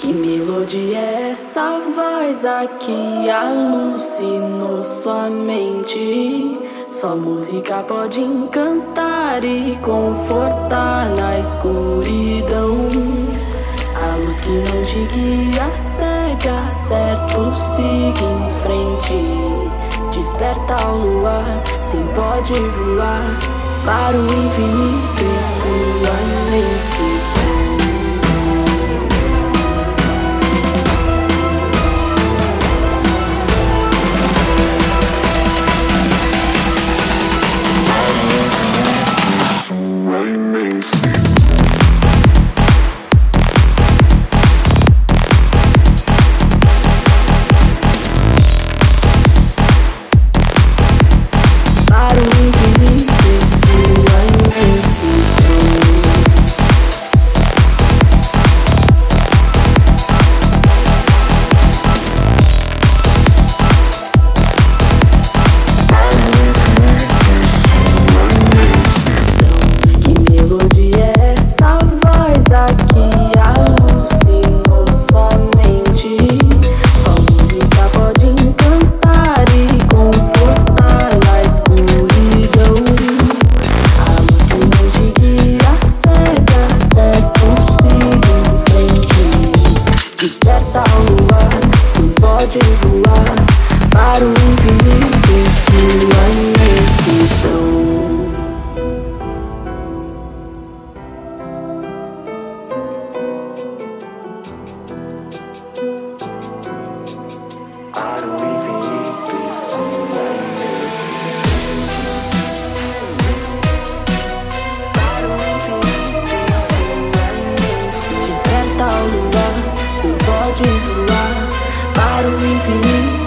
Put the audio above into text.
Que melodia é essa voz aqui alucinou sua mente? Só música pode encantar e confortar na escuridão. A luz que não te guia cega, certo, siga em frente. Desperta ao luar, sim pode voar para o infinito e sua imensidão. Desperta ao luar, se pode voar Para o infinito e sua imensidão. Para pode voar para o infinito.